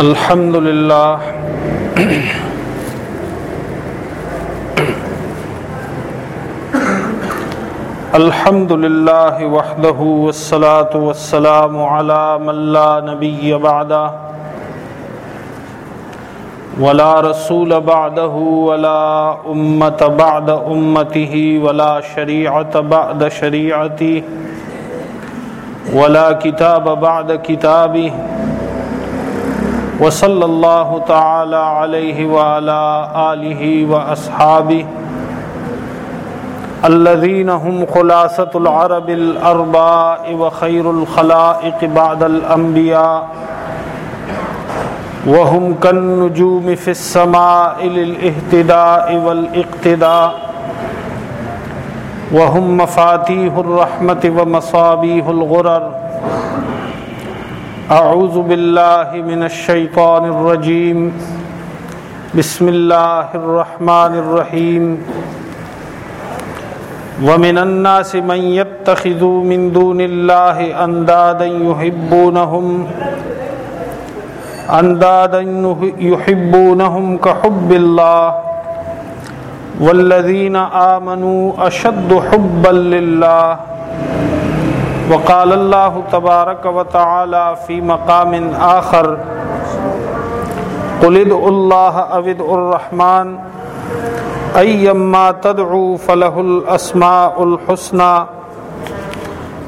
الحمد لله الحمد لله وحده والصلاة والسلام على من لا نبي بعده ولا رسول بعده ولا أمة بعد أمته ولا شريعة بعد شريعته ولا كتاب بعد كتابه وصلى الله تعالى عليه وعلى آله وأصحابه الذين هم خلاصة العرب الأرباء وخير الخلائق بعد الأنبياء وهم كالنجوم في السماء للاهتداء والاقتداء وهم مفاتيح الرحمة ومصابيح الغرر أعوذ بالله من الشيطان الرجيم. بسم الله الرحمن الرحيم. ومن الناس من يتخذ من دون الله أندادا يحبونهم أندادا يحبونهم كحب الله. والذين آمنوا أشد حبا لله. وقال الله تبارك وتعالى في مقام آخر، قل ادعوا الله أو الرحمن أيما تدعوا فله الأسماء الحسنى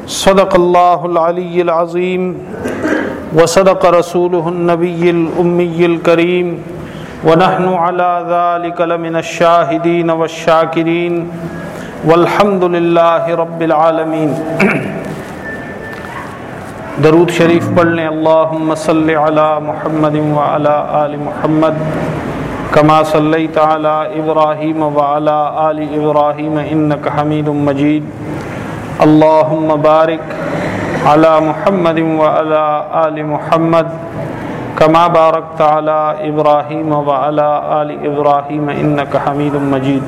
صدق الله العلي العظيم وصدق رسوله النبي الأمي الكريم ونحن على ذلك لمن الشاهدين والشاكرين والحمد لله رب العالمين درود شریف پڑھ لیں۔ اللہم صلی علی محمد وعلی آل محمد، کما صلیت علی ابراہیم وعلی آل ابراہیم، انک حمید مجید۔ اللہم بارک علی محمد وعلی آل محمد، کما بارکت علی ابراہیم وعلی آل ابراہیم، انک حمید مجید۔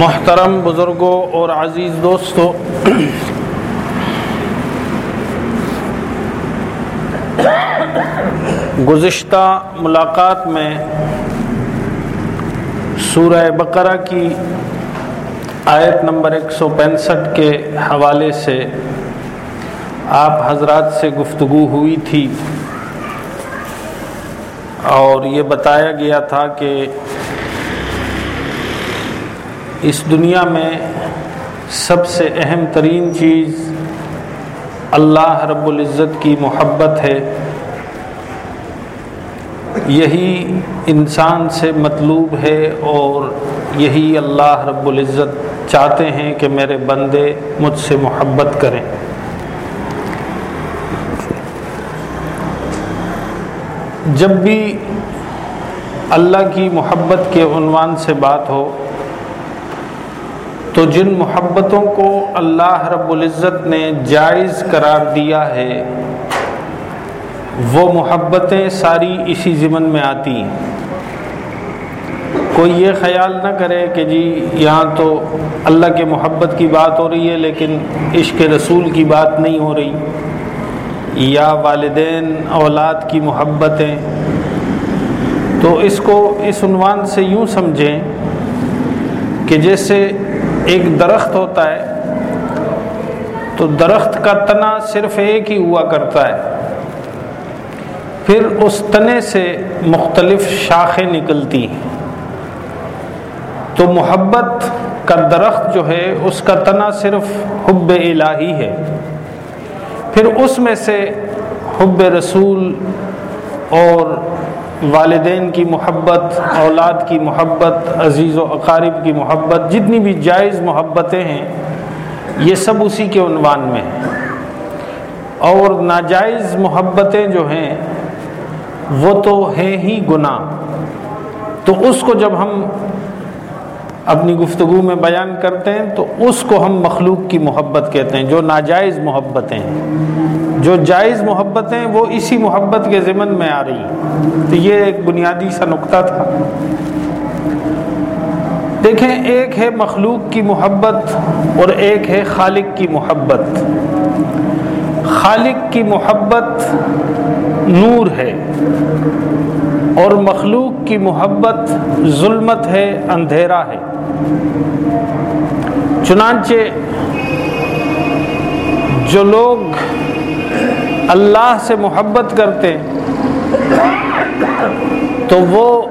محترم بزرگوں اور عزیز دوستوں، گزشتہ ملاقات میں سورہ بقرہ کی آیت نمبر ایک سو پینسٹھ کے حوالے سے آپ حضرات سے گفتگو ہوئی تھی اور یہ بتایا گیا تھا کہ اس دنیا میں سب سے اہم ترین چیز اللہ رب العزت کی محبت ہے۔ یہی انسان سے مطلوب ہے اور یہی اللہ رب العزت چاہتے ہیں کہ میرے بندے مجھ سے محبت کریں۔ جب بھی اللہ کی محبت کے عنوان سے بات ہو تو جن محبتوں کو اللہ رب العزت نے جائز قرار دیا ہے، وہ محبتیں ساری اسی ضمن میں آتی ہیں۔ کوئی یہ خیال نہ کرے کہ جی یہاں تو اللہ کے محبت کی بات ہو رہی ہے لیکن عشق رسول کی بات نہیں ہو رہی۔ یا والدین، اولاد کی محبتیں۔ تو اس کو، اس عنوان سے یوں سمجھیں کہ جیسے ایک درخت ہوتا ہے، تو درخت کا تنا صرف ایک ہی ہوا کرتا ہے۔ پھر اس تنے سے مختلف شاخیں نکلتی ہیں۔ تو محبت کا درخت جو ہے، اس کا تنا صرف حب الہی ہے۔ پھر اس میں سے حب رسول اور والدین کی محبت، اولاد کی محبت، عزیز و اقارب کی محبت، جتنی بھی جائز محبتیں ہیں، یہ سب اسی کے عنوان میں ہیں۔ اور ناجائز محبتیں جو ہیں، وہ تو ہیں ہی گناہ۔ تو اس کو جب ہم اپنی گفتگو میں بیان کرتے ہیں، تو اس کو ہم مخلوق کی محبت کہتے ہیں، جو ناجائز محبتیں ہیں۔ جو جائز محبت ہیں وہ اسی محبت کے ضمن میں آ رہی ہیں۔ تو یہ ایک بنیادی سا نقطہ تھا۔ دیکھیں، ایک ہے مخلوق کی محبت اور ایک ہے خالق کی محبت۔ خالق کی محبت نور ہے اور مخلوق کی محبت ظلمت ہے، اندھیرا ہے۔ چنانچہ جو لوگ اللہ سے محبت کرتے ہیں، تو وہ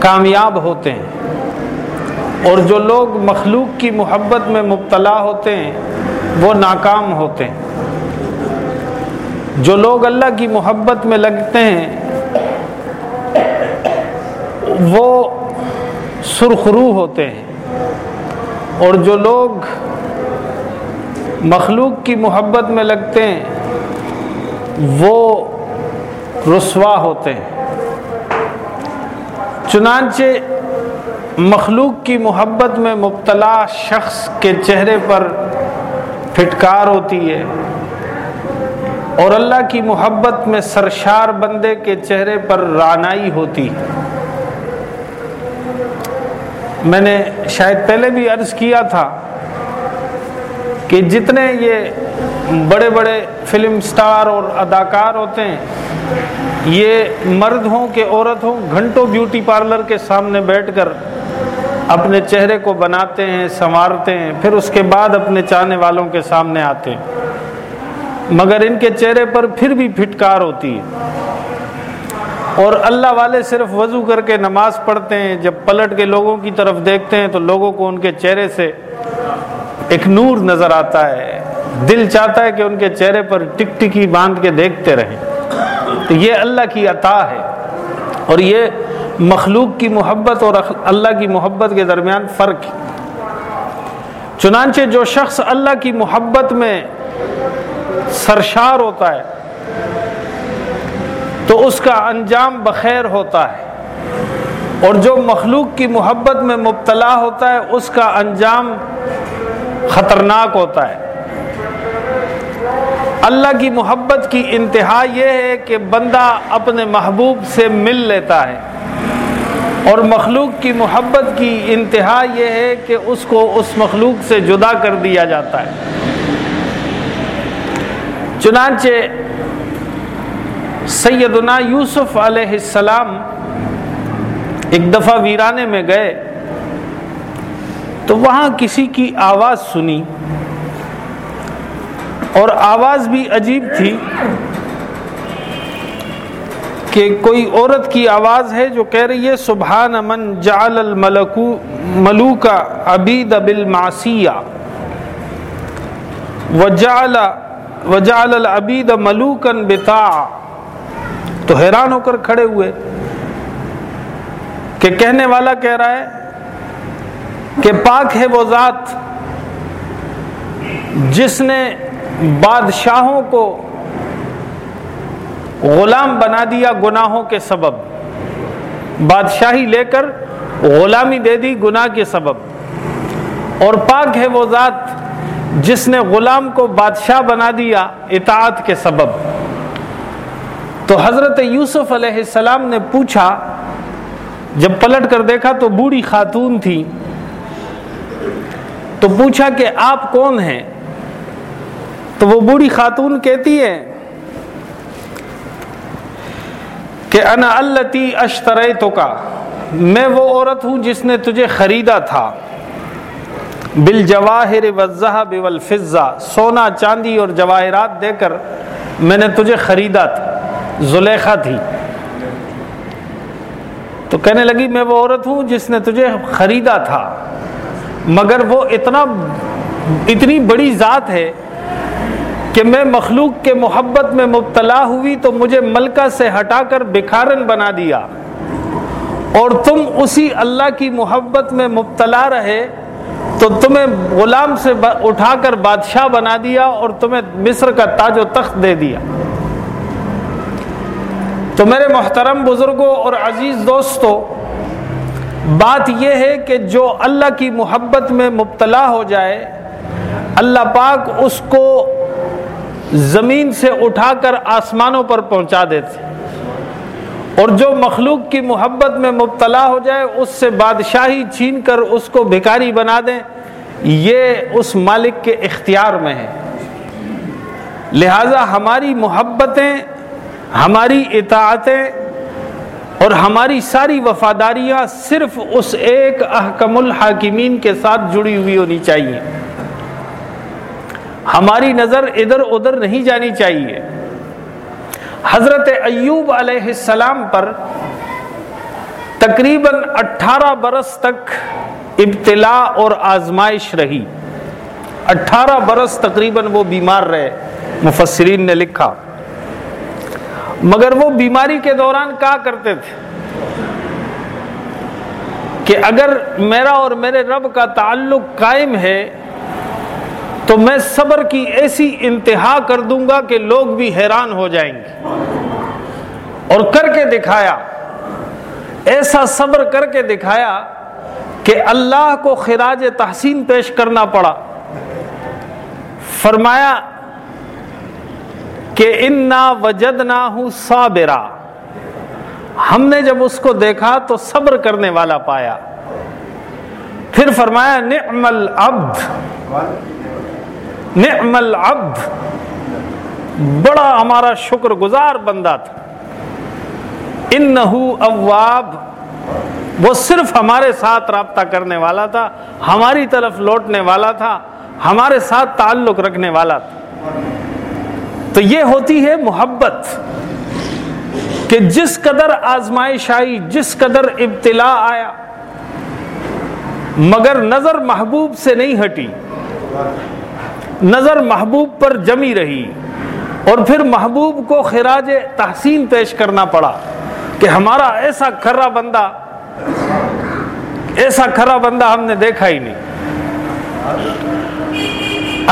کامیاب ہوتے ہیں۔ اور جو لوگ مخلوق کی محبت میں مبتلا ہوتے ہیں، وہ ناکام ہوتے ہیں۔ جو لوگ اللہ کی محبت میں لگتے ہیں، وہ سرخرو ہوتے ہیں۔ اور جو لوگ مخلوق کی محبت میں لگتے ہیں وہ رسوا ہوتے ہیں۔ چنانچہ مخلوق کی محبت میں مبتلا شخص کے چہرے پر پھٹکار ہوتی ہے اور اللہ کی محبت میں سرشار بندے کے چہرے پر رانائی ہوتی میں نے شاید پہلے بھی عرض کیا تھا کہ جتنے یہ بڑے بڑے فلم سٹار اور اداکار ہوتے ہیں۔ یہ مرد ہوں کہ عورت ہوں، گھنٹوں بیوٹی پارلر کے سامنے بیٹھ کر اپنے چہرے کو بناتے ہیں، سنوارتے ہیں، پھر اس کے بعد اپنے چاہنے والوں کے سامنے آتے ہیں۔ مگر ان کے چہرے پر پھر بھی پھٹکار ہوتی ہے۔ اور اللہ والے صرف وضو کر کے نماز پڑھتے ہیں۔ جب پلٹ کے لوگوں کی طرف دیکھتے ہیں تو لوگوں کو ان کے چہرے سے ایک نور نظر آتا ہے۔ دل چاہتا ہے کہ ان کے چہرے پر ٹک ٹکی باندھ کے دیکھتے رہیں۔ تو یہ اللہ کی عطا ہے۔ اور یہ مخلوق کی محبت اور اللہ کی محبت کے درمیان فرق ہے۔ چنانچہ جو شخص اللہ کی محبت میں سرشار ہوتا ہے، تو اس کا انجام بخیر ہوتا ہے۔ اور جو مخلوق کی محبت میں مبتلا ہوتا ہے، اس کا انجام خطرناک ہوتا ہے۔ اللہ کی محبت کی انتہا یہ ہے کہ بندہ اپنے محبوب سے مل لیتا ہے اور مخلوق کی محبت کی انتہا یہ ہے کہ اس کو اس مخلوق سے جدا کر دیا جاتا ہے۔ چنانچہ سیدنا یوسف علیہ السلام ایک دفعہ ویرانے میں گئے تو وہاں کسی کی آواز سنی۔ اور آواز بھی عجیب تھی کہ کوئی عورت کی آواز ہے جو کہہ رہی ہے، سبحان من جعل الملکو، ملوکا عبید بالمعصیہ وجعل وجعل العبید ملوکن بتا تو حیران ہو کر کھڑے ہوئے کہ کہنے والا کہہ رہا ہے کہ پاک ہے وہ ذات جس نے بادشاہوں کو غلام بنا دیا گناہوں کے سبب۔ بادشاہی لے کر غلامی دے دی گناہ کے سبب۔ اور پاک ہے وہ ذات جس نے غلام کو بادشاہ بنا دیا اطاعت کے سبب۔ تو حضرت یوسف علیہ السلام نے پوچھا، جب پلٹ کر دیکھا تو بوڑھی خاتون تھی، تو پوچھا کہ آپ کون ہیں؟ تو وہ بوڑھی خاتون کہتی ہے کہ انا التی اشترے تو کا میں وہ عورت ہوں جس نے تجھے خریدا تھا۔ بل جواہر وضح سونا، چاندی اور جواہرات دے کر میں نے تجھے خریدا تھا۔ زلیخا تھی۔ تو کہنے لگی، میں وہ عورت ہوں جس نے تجھے خریدا تھا۔ مگر وہ اتنا، اتنی بڑی ذات ہے کہ میں مخلوق کے محبت میں مبتلا ہوئی تو مجھے ملکہ سے ہٹا کر بکھارن بنا دیا۔ اور تم اسی اللہ کی محبت میں مبتلا رہے تو تمہیں غلام سے اٹھا کر بادشاہ بنا دیا اور تمہیں مصر کا تاج و تخت دے دیا۔ تو میرے محترم بزرگوں اور عزیز دوستوں، بات یہ ہے کہ جو اللہ کی محبت میں مبتلا ہو جائے، اللہ پاک اس کو زمین سے اٹھا کر آسمانوں پر پہنچا دیتے اور جو مخلوق کی محبت میں مبتلا ہو جائے، اس سے بادشاہی چھین کر اس کو بھکاری بنا دیں، یہ اس مالک کے اختیار میں ہے۔ لہذا ہماری محبتیں، ہماری اطاعتیں اور ہماری ساری وفاداریاں صرف اس ایک احکم الحاکمین کے ساتھ جڑی ہوئی ہونی چاہیے۔ ہماری نظر ادھر ادھر نہیں جانی چاہیے۔ حضرت ایوب علیہ السلام پر تقریباً اٹھارہ برس تک ابتلا اور آزمائش رہی۔ اٹھارہ برس تقریباً وہ بیمار رہے، مفسرین نے لکھا۔ مگر وہ بیماری کے دوران کہا کرتے تھے کہ اگر میرا اور میرے رب کا تعلق قائم ہے تو میں صبر کی ایسی انتہا کر دوں گا کہ لوگ بھی حیران ہو جائیں گے۔ اور کر کے دکھایا، ایسا صبر کر کے دکھایا کہ اللہ کو خراج تحسین پیش کرنا پڑا۔ فرمایا کہ انا وجد نہ ہوں صابرا۔ ہم نے جب اس کو دیکھا تو صبر کرنے والا پایا۔ پھر فرمایا، نعم العبد۔ نعم العبد بڑا ہمارا شکر گزار بندہ تھا۔ انہو اواب، وہ صرف ہمارے ساتھ رابطہ کرنے والا تھا، ہماری طرف لوٹنے والا تھا، ہمارے ساتھ تعلق رکھنے والا تھا۔ تو یہ ہوتی ہے محبت، کہ جس قدر آزمائش آئی جس قدر ابتلا آیا، مگر نظر محبوب سے نہیں ہٹی۔ نظر محبوب پر جمی رہی اور پھر محبوب کو خراج تحسین پیش کرنا پڑا کہ ہمارا ایسا کھرا بندہ، ایسا کھرا بندہ ہم نے دیکھا ہی نہیں۔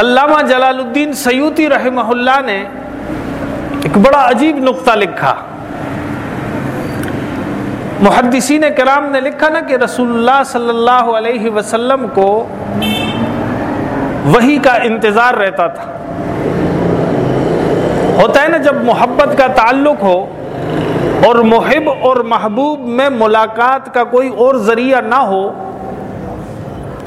علامہ جلال الدین سیوتی رحمہ اللہ نے ایک بڑا عجیب نقطہ لکھا۔ محدثین کرام نے لکھا نا کہ رسول اللہ صلی اللہ علیہ وسلم کو وہی کا انتظار رہتا تھا۔ ہوتا ہے نا جب محبت کا تعلق ہو اور محب اور محبوب میں ملاقات کا کوئی اور ذریعہ نہ ہو،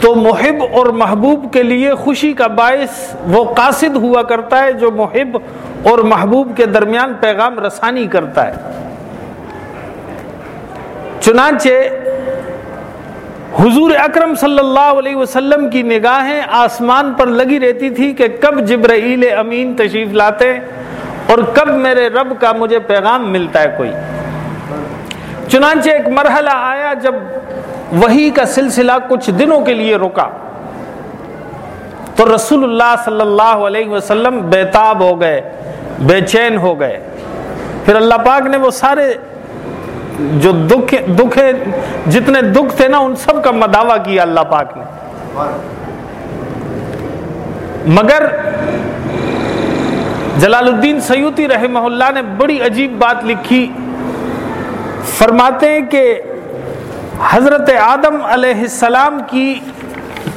تو محب اور محبوب کے لیے خوشی کا باعث وہ قاصد ہوا کرتا ہے جو محب اور محبوب کے درمیان پیغام رسانی کرتا ہے۔ چنانچہ حضور اکرم صلی اللہ علیہ وسلم کی نگاہیں آسمان پر لگی رہتی تھی کہ کب جبرائیل امین تشریف لاتے اور کب میرے رب کا مجھے پیغام ملتا ہے کوئی۔ چنانچہ ایک مرحلہ آیا جب وہی کا سلسلہ کچھ دنوں کے لیے رکا۔ تو رسول اللہ صلی اللہ علیہ وسلم بےتاب ہو گئے، بے چین ہو گئے۔ پھر اللہ پاک نے وہ سارے جو دکھ دکھ جتنے دکھ تھے نا، ان سب کا مداوع کیا اللہ پاک نے۔ مگر جلال الدین سیوتی رحمہ اللہ نے بڑی عجیب بات لکھی۔ فرماتے ہیں کہ حضرت آدم علیہ السلام کی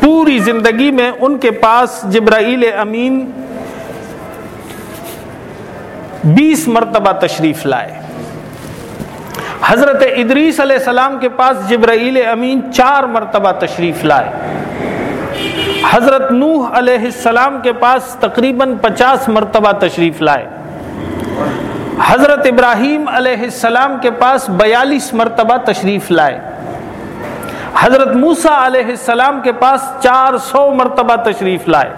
پوری زندگی میں ان کے پاس جبرائیل امین بیس مرتبہ تشریف لائے۔ حضرت ادریس علیہ السلام کے پاس جبرائیل امین چار مرتبہ تشریف لائے۔ حضرت نوح علیہ السلام کے پاس تقریباً پچاس مرتبہ تشریف لائے۔ حضرت ابراہیم علیہ السلام کے پاس بیالیس مرتبہ تشریف لائے۔ حضرت موسا علیہ السلام کے پاس چار سو مرتبہ تشریف لائے۔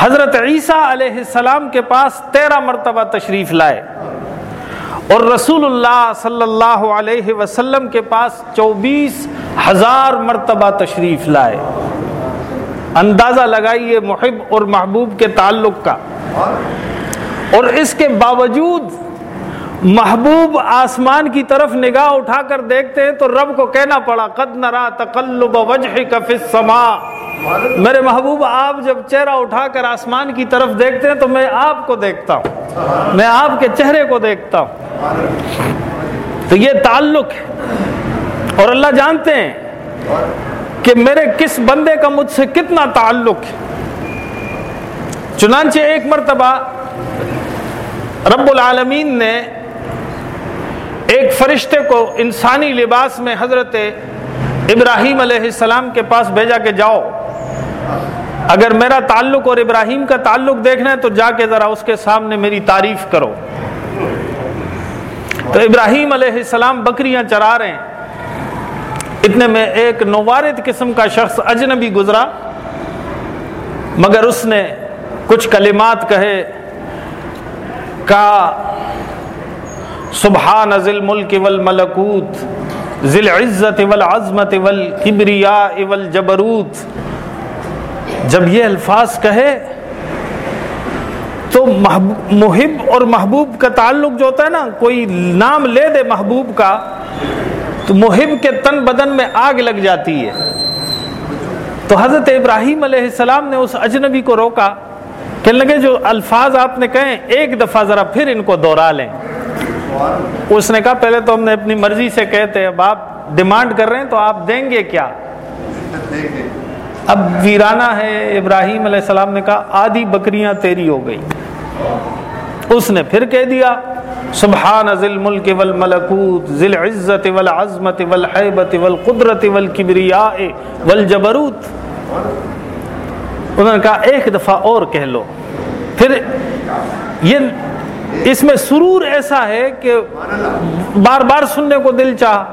حضرت عیسیٰ علیہ السلام کے پاس تیرہ مرتبہ تشریف لائے۔ اور رسول اللہ صلی اللہ علیہ وسلم کے پاس چوبیس ہزار مرتبہ تشریف لائے۔ اندازہ لگائیے محب اور محبوب کے تعلق کا۔ اور اس کے باوجود محبوب آسمان کی طرف نگاہ اٹھا کر دیکھتے ہیں تو رب کو کہنا پڑا، قد نرا تقلب وجہ فی السماء۔ میرے محبوب، آپ جب چہرہ اٹھا کر آسمان کی طرف دیکھتے ہیں تو میں آپ کو دیکھتا ہوں۔ میں آپ کے چہرے کو دیکھتا ہوں۔ تو یہ تعلق ہے۔ اور اللہ جانتے ہیں کہ میرے کس بندے کا مجھ سے کتنا تعلق ہے۔ چنانچہ ایک مرتبہ رب العالمین نے ایک فرشتے کو انسانی لباس میں حضرت ابراہیم علیہ السلام کے پاس بھیجا کہ جاؤ۔ اگر میرا تعلق اور ابراہیم کا تعلق دیکھنا ہے تو جا کے ذرا اس کے سامنے میری تعریف کرو۔ تو ابراہیم علیہ السلام بکریاں چرا رہے ہیں۔ اتنے میں ایک نوارد قسم کا شخص اجنبی گزرا۔ مگر اس نے کچھ کلمات کہے۔ کہا سبحان ذل ملک والملکوت ذل عزت والعظمت والکبریاء والجبروت۔ جب یہ الفاظ کہے تو محب اور محبوب کا تعلق جو ہوتا ہے نا، کوئی نام لے دے محبوب کا، تو محب کے تن بدن میں آگ لگ جاتی ہے۔ تو حضرت ابراہیم علیہ السلام نے اس اجنبی کو روکا کہ لگے جو الفاظ آپ نے کہیں، ایک دفعہ ذرا پھر ان کو دہرا لیں۔ اس نے کہا پہلے تو ہم نے اپنی مرضی سے کہتے اب آپ ڈیمانڈ کر رہے ہیں تو آپ دیں گے کیا؟ اب ویرانہ ہے، ابراہیم علیہ السلام نے کہا، آدھی بکریاں تیری ہو گئی۔ اس نے پھر کہہ دیا، سبحان ذل ملک والملکوت ذل عزت والعظمت والحیبت والقدرت والکبریاء والجبروت۔ انہوں نے کہا، ایک دفعہ اور کہہ لو۔ پھر یہ اس میں سرور ایسا ہے کہ بار بار سننے کو دل چاہ۔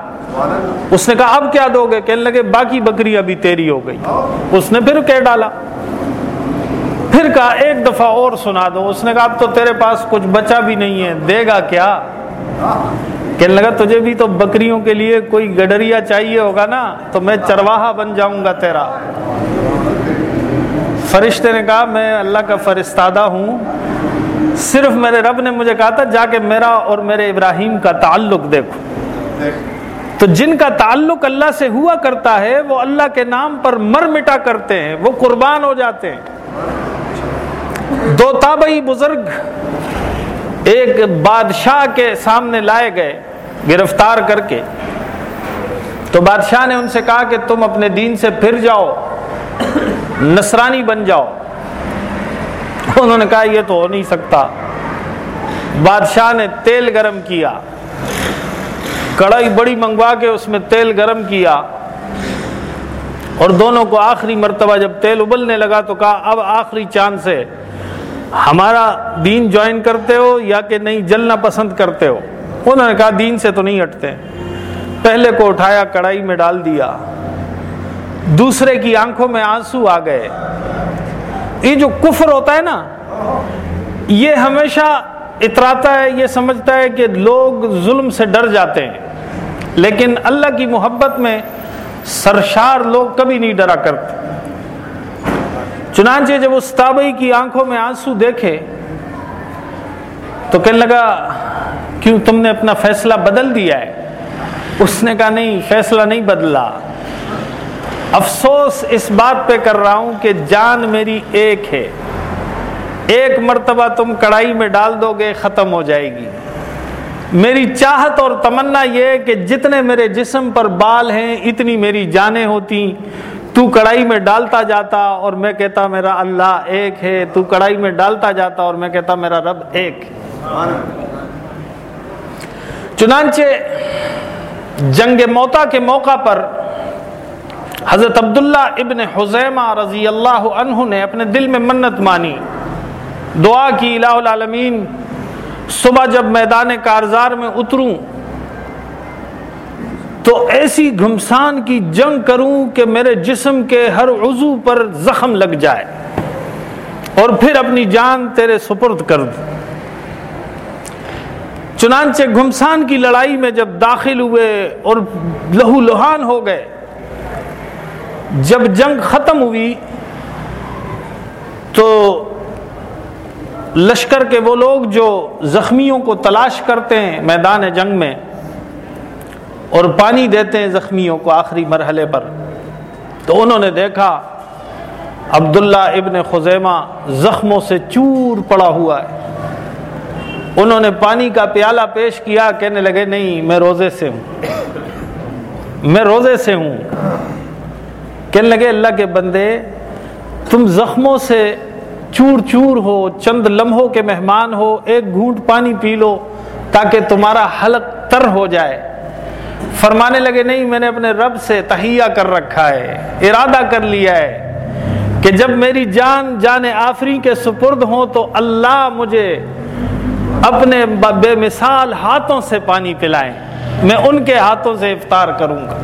اس نے کہا، اب کیا دو گے؟ کہنے لگے، باقی بکری ابھی تیری ہو گئی۔ اس نے پھر کہہ ڈالا۔ پھر کہا، ایک دفعہ اور سنا دو۔ اس نے کہا، اب تو تیرے پاس کچھ بچا بھی نہیں ہے، دے گا کیا؟ کہنے لگا، تجھے بھی تو بکریوں کے لیے کوئی گڈریا چاہیے ہوگا نا، تو میں چرواہا بن جاؤں گا تیرا۔ فرشتے نے کہا، میں اللہ کا فرستادہ ہوں۔ صرف میرے رب نے مجھے کہا تھا، جا کے میرا اور میرے ابراہیم کا تعلق دیکھو۔ تو جن کا تعلق اللہ سے ہوا کرتا ہے، وہ اللہ کے نام پر مر مٹا کرتے ہیں، وہ قربان ہو جاتے ہیں۔ دو تابعی بزرگ ایک بادشاہ کے سامنے لائے گئے، گرفتار کر کے۔ تو بادشاہ نے ان سے کہا کہ تم اپنے دین سے پھر جاؤ، نصرانی بن جاؤ۔ انہوں نے کہا یہ تو ہو نہیں سکتا۔ بادشاہ نے تیل گرم کیا۔ کڑھائی بڑی منگوا کے اس میں تیل گرم کیا۔ اور دونوں کو آخری مرتبہ جب تیل ابلنے لگا تو کہا، اب آخری چاند سے ہمارا دین جوائن کرتے ہو یا کہ نہیں، جلنا پسند کرتے ہو۔ انہوں نے کہا، دین سے تو نہیں ہٹتے۔ پہلے کو اٹھایا، کڑھائی میں ڈال دیا۔ دوسرے کی آنکھوں میں آنسو آ گئے۔ یہ جو کفر ہوتا ہے نا، یہ ہمیشہ اتراتا ہے، یہ سمجھتا ہے کہ لوگ ظلم سے ڈر جاتے ہیں۔ لیکن اللہ کی محبت میں سرشار لوگ کبھی نہیں ڈرا کرتے۔ چنانچہ جب اس تابعی کی آنکھوں میں آنسو دیکھے، تو کہنے لگا، کیوں تم نے اپنا فیصلہ بدل دیا ہے؟ اس نے کہا، نہیں، فیصلہ نہیں بدلا۔ افسوس اس بات پہ کر رہا ہوں کہ جان میری ایک ہے۔ ایک مرتبہ تم کڑائی میں ڈال دو گے، ختم ہو جائے گی۔ میری چاہت اور تمنا یہ کہ جتنے میرے جسم پر بال ہیں، اتنی میری جانیں ہوتی۔ تو کڑائی میں ڈالتا جاتا اور میں کہتا، میرا اللہ ایک ہے۔ تو کڑائی میں ڈالتا جاتا اور میں کہتا، میرا رب ایک۔ چنانچہ جنگ موتا کے موقع پر حضرت عبداللہ ابن حزیمہ رضی اللہ عنہ نے اپنے دل میں منت مانی، دعا کی، الہ العالمین، صبح جب میدان کارزار میں اتروں، تو ایسی گھمسان کی جنگ کروں کہ میرے جسم کے ہر عضو پر زخم لگ جائے اور پھر اپنی جان تیرے سپرد کر دوں۔ چنانچہ گھمسان کی لڑائی میں جب داخل ہوئے اور لہو لہان ہو گئے جب جنگ ختم ہوئی تو لشکر کے وہ لوگ جو زخمیوں کو تلاش کرتے ہیں میدان جنگ میں اور پانی دیتے ہیں زخمیوں کو آخری مرحلے پر، تو انہوں نے دیکھا عبداللہ ابن خزیمہ زخموں سے چور پڑا ہوا ہے۔ انہوں نے پانی کا پیالہ پیش کیا، کہنے لگے، نہیں، میں روزے سے ہوں۔ میں روزے سے ہوں۔ کہنے لگے، اللہ کے بندے، تم زخموں سے چور چور ہو، چند لمحوں کے مہمان ہو، ایک گھونٹ پانی پی لو تاکہ تمہارا حلق تر ہو جائے۔ فرمانے لگے، نہیں، میں نے اپنے رب سے تہیہ کر رکھا ہے، ارادہ کر لیا ہے کہ جب میری جان جان آفری کے سپرد ہوں تو اللہ مجھے اپنے بے مثال ہاتھوں سے پانی پلائیں، میں ان کے ہاتھوں سے افطار کروں گا۔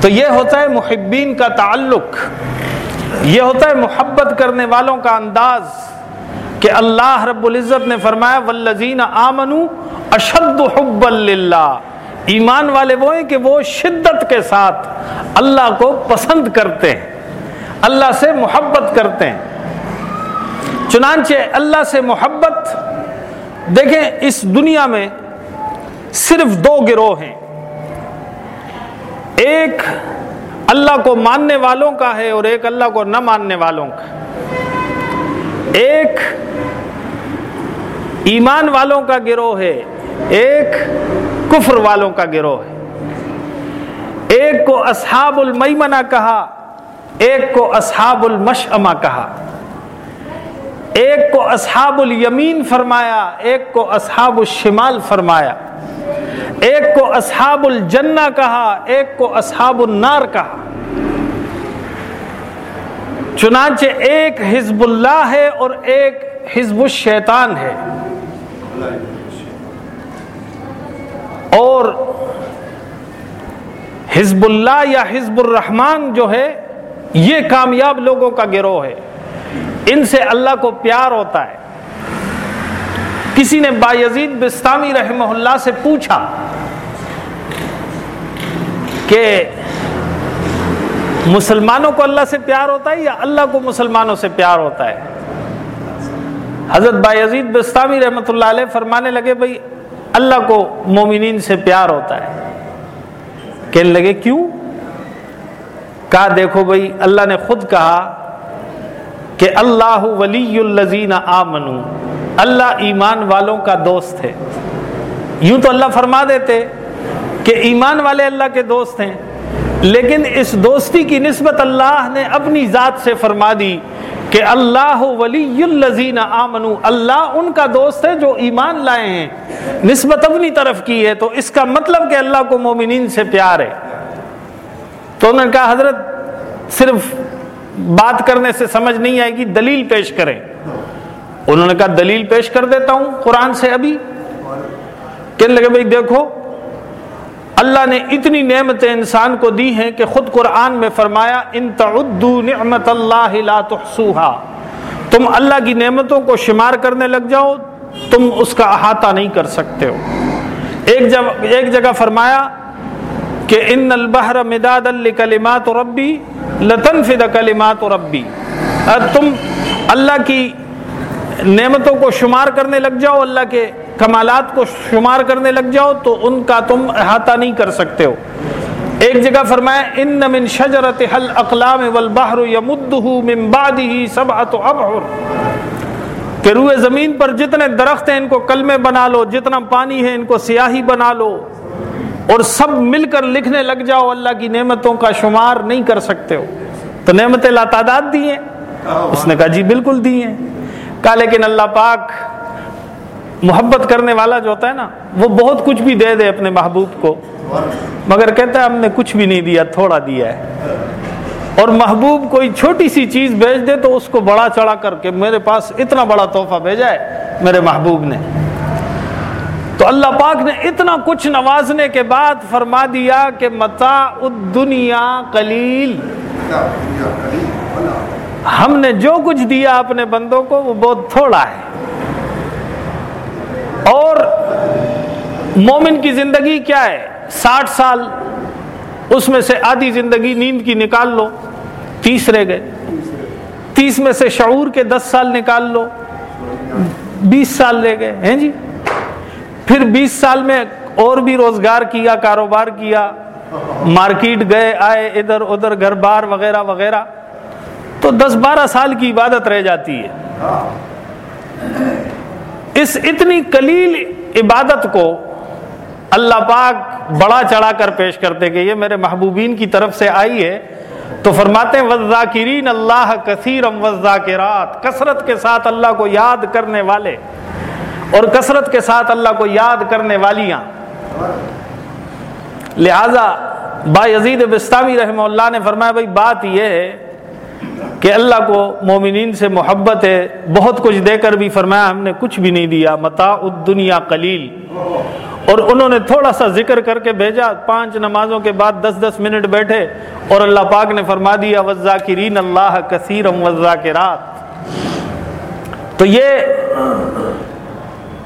تو یہ ہوتا ہے محبین کا تعلق، یہ ہوتا ہے محبت کرنے والوں کا انداز کہ اللہ رب العزت نے فرمایا والذین آمنو اشد حب اللہ ایمان والے وہ ہیں کہ وہ شدت کے ساتھ اللہ کو پسند کرتے ہیں، اللہ سے محبت کرتے ہیں۔ چنانچہ اللہ سے محبت، دیکھیں اس دنیا میں صرف دو گروہ ہیں۔ ایک اللہ کو ماننے والوں کا ہے اور ایک اللہ کو نہ ماننے والوں کا ایک ایمان والوں کا گروہ ہے، ایک کفر والوں کا گروہ ہے۔ ایک کو اصحاب المیمنہ کہا، ایک کو اصحاب المشعمہ کہا۔ ایک کو اصحاب الیمین فرمایا، ایک کو اصحاب الشمال فرمایا۔ ایک کو اصحاب الجنہ کہا، ایک کو اصحاب النار کہا۔ چنانچہ ایک حزب اللہ ہے اور ایک حزب الشیطان ہے۔ اور حزب اللہ یا حزب الرحمان جو ہے، یہ کامیاب لوگوں کا گروہ ہے۔ ان سے اللہ کو پیار ہوتا ہے۔ کسی نے بایزید بستانی رحمہ اللہ سے پوچھا کہ مسلمانوں کو اللہ سے پیار ہوتا ہے یا اللہ کو مسلمانوں سے پیار ہوتا ہے؟ حضرت بایزید بستانی رحمۃ اللہ علیہ فرمانے لگے، بھائی، اللہ کو مومنین سے پیار ہوتا ہے۔ کہنے لگے، کیوں؟ کہا، دیکھو بھائی، اللہ نے خود کہا کہ اللہ ولی الزین آمنو، اللہ ایمان والوں کا دوست ہے۔ یوں تو اللہ فرما دیتے کہ ایمان والے اللہ کے دوست ہیں، لیکن اس دوستی کی نسبت اللہ نے اپنی ذات سے فرما دی کہ اللہ ولی الزین آمنو، اللہ ان کا دوست ہے جو ایمان لائے ہیں۔ نسبت اپنی طرف کی ہے، تو اس کا مطلب کہ اللہ کو مومنین سے پیار ہے۔ تو انہوں نے کہا، حضرت، صرف بات کرنے سے سمجھ نہیں آئے گی، دلیل پیش کریں۔ انہوں نے کہا، دلیل پیش کر دیتا ہوں قرآن سے ابھی۔ کہنے لگے، بھائی دیکھو اللہ نے اتنی نعمتیں انسان کو دی ہیں کہ خود قرآن میں فرمایا، ان تعدو نعمت اللہ لا تحصوها۔ تم اللہ کی نعمتوں کو شمار کرنے لگ جاؤ، تم اس کا احاطہ نہیں کر سکتے ہو۔ ایک جگہ ایک جگہ فرمایا کہ، ان البحر مداد لکلمات ربی، لتنفد کلمات ربی۔ تم اللہ کی نعمتوں کو شمار کرنے لگ جاؤ، اللہ کے کمالات کو شمار کرنے لگ جاؤ تو ان کا تم احاطہ نہیں کر سکتے ہو۔ ایک جگہ فرمایا، ان من شجرت حل اقلام والبحر یمدہ من بعدہ سبعت ابحر کہ روئے زمین پر جتنے درخت ہیں، ان کو کلمے بنا لو، جتنا پانی ہے، ان کو سیاہی بنا لو۔ اور سب مل کر لکھنے لگ جاؤ، اللہ کی نعمتوں کا شمار نہیں کر سکتے ہو۔ تو نعمتیں لا تعداد دی ہیں۔ اس نے کہا جی بالکل دی ہیں۔ کہا، لیکن اللہ پاک محبت کرنے والا جو ہوتا ہے نا، وہ بہت کچھ بھی دے دے اپنے محبوب کو۔ مگر کہتا ہے، ہم نے کچھ بھی نہیں دیا، تھوڑا دیا ہے۔ اور محبوب کوئی چھوٹی سی چیز بھیج دے تو اس کو بڑا چڑھا کر کے میرے پاس اتنا بڑا تحفہ بھیجا ہے میرے محبوب نے۔ تو اللہ پاک نے اتنا کچھ نوازنے کے بعد فرما دیا کہ متا دنیا کلیل ہم نے جو کچھ دیا اپنے بندوں کو، وہ بہت تھوڑا ہے۔ اور مومن کی زندگی کیا ہے؟ ساٹھ سال اس میں سے آدھی زندگی نیند کی نکال لو، تیس رہ گئے۔ تیس میں سے شعور کے دس سال نکال لو، بیس سال رہ گئے۔ ہیں جی؟ پھر بیس سال میں اور بھی روزگار کیا، کاروبار کیا، مارکیٹ گئے، آئے، ادھر ادھر گھر بار وغیرہ وغیرہ۔ تو دس بارہ سال کی عبادت رہ جاتی ہے۔ اس اتنی کلیل عبادت کو اللہ پاک بڑا چڑھا کر پیش کرتے کہ یہ میرے محبوبین کی طرف سے آئی ہے تو فرماتے ہیں وزاکرین اللہ کثیرم وزاکرات کثرت کے ساتھ اللہ کو یاد کرنے والے اور کثرت کے ساتھ اللہ کو یاد کرنے والیاں۔ لہذا با یزید بستاوی رحمہ اللہ نے فرمایا، بھائی بات یہ ہے کہ اللہ کو مومنین سے محبت ہے، بہت کچھ دے کر بھی فرمایا، ہم نے کچھ بھی نہیں دیا۔ متا الدنیا قلیل۔ اور انہوں نے تھوڑا سا ذکر کر کے بھیجا۔ پانچ نمازوں کے بعد دس دس منٹ بیٹھے اور اللہ پاک نے فرما دیا وزاکرین اللہ کثیرم وزاکرات تو یہ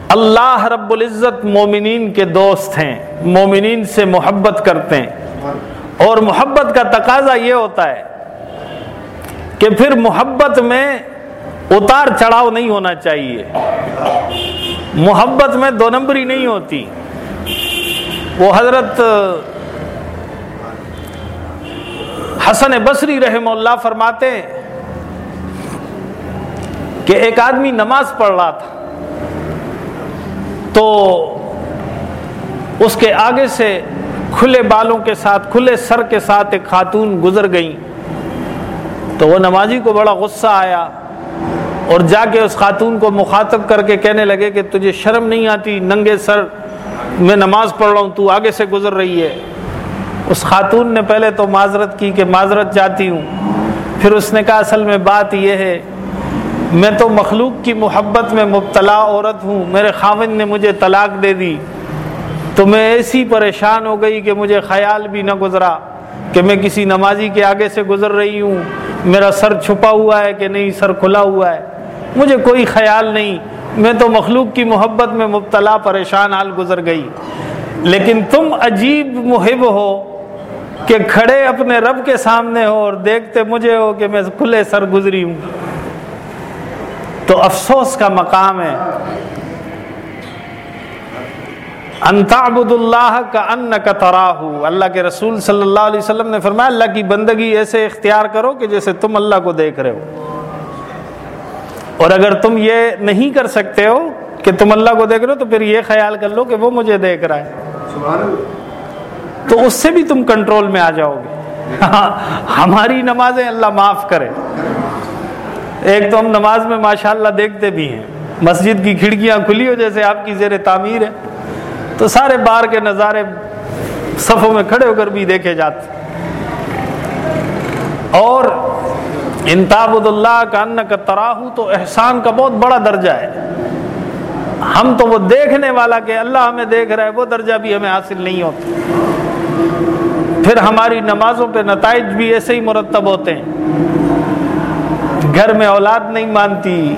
اللہ رب العزت مومنین کے دوست ہیں، مومنین سے محبت کرتے ہیں۔ اور محبت کا تقاضا یہ ہوتا ہے کہ پھر محبت میں اتار چڑھاؤ نہیں ہونا چاہیے۔ محبت میں دو نمبری نہیں ہوتی۔ وہ حضرت حسن بصری رحم اللہ فرماتے کہ ایک آدمی نماز پڑھ رہا تھا۔ تو اس کے آگے سے کھلے بالوں کے ساتھ، کھلے سر کے ساتھ ایک خاتون گزر گئیں۔ تو وہ نمازی کو بڑا غصہ آیا اور جا کے اس خاتون کو مخاطب کر کے کہنے لگے کہ تجھے شرم نہیں آتی، ننگے سر، میں نماز پڑھ رہا ہوں، تو آگے سے گزر رہی ہے۔ اس خاتون نے پہلے تو معذرت کی کہ معذرت چاہتی ہوں، پھر اس نے کہا، اصل میں بات یہ ہے، میں تو مخلوق کی محبت میں مبتلا عورت ہوں، میرے خامن نے مجھے طلاق دے دی، تو میں ایسی پریشان ہو گئی کہ مجھے خیال بھی نہ گزرا۔ کہ میں کسی نمازی کے آگے سے گزر رہی ہوں، میرا سر چھپا ہوا ہے کہ نہیں، سر کھلا ہوا ہے۔ مجھے کوئی خیال نہیں۔ میں تو مخلوق کی محبت میں مبتلا، پریشان حال گزر گئی۔ لیکن تم عجیب محب ہو کہ کھڑے اپنے رب کے سامنے ہو اور دیکھتے مجھے ہو کہ میں کھلے سر گزری ہوں۔ تو افسوس کا مقام ہے انتعبد اللہ کا ان کا تراہ اللہ کے رسول صلی اللہ علیہ وسلم نے فرمایا اللہ کی بندگی ایسے اختیار کرو کہ جیسے تم اللہ کو دیکھ رہے ہو۔ اور اگر تم یہ نہیں کر سکتے ہو کہ تم اللہ کو دیکھ رہے ہو تو پھر یہ خیال کر لو کہ وہ مجھے دیکھ رہا ہے۔ تو اس سے بھی تم کنٹرول میں آ جاؤ گے۔ ہماری نمازیں اللہ معاف کرے۔ ایک تو ہم نماز میں ماشاءاللہ دیکھتے بھی ہیں۔ مسجد کی کھڑکیاں کھلی ہو جیسے آپ کی زیر تعمیر ہے۔ تو سارے بار کے نظارے صفوں میں کھڑے ہو کر بھی دیکھے جاتے اور انتاب اللہ کا ان کا تراہ تو احسان کا بہت بڑا درجہ ہے۔ ہم تو وہ دیکھنے والا کہ اللہ ہمیں دیکھ رہا ہے، وہ درجہ بھی ہمیں حاصل نہیں ہوتا۔ پھر ہماری نمازوں پہ نتائج بھی ایسے ہی مرتب ہوتے ہیں۔ گھر میں اولاد نہیں مانتی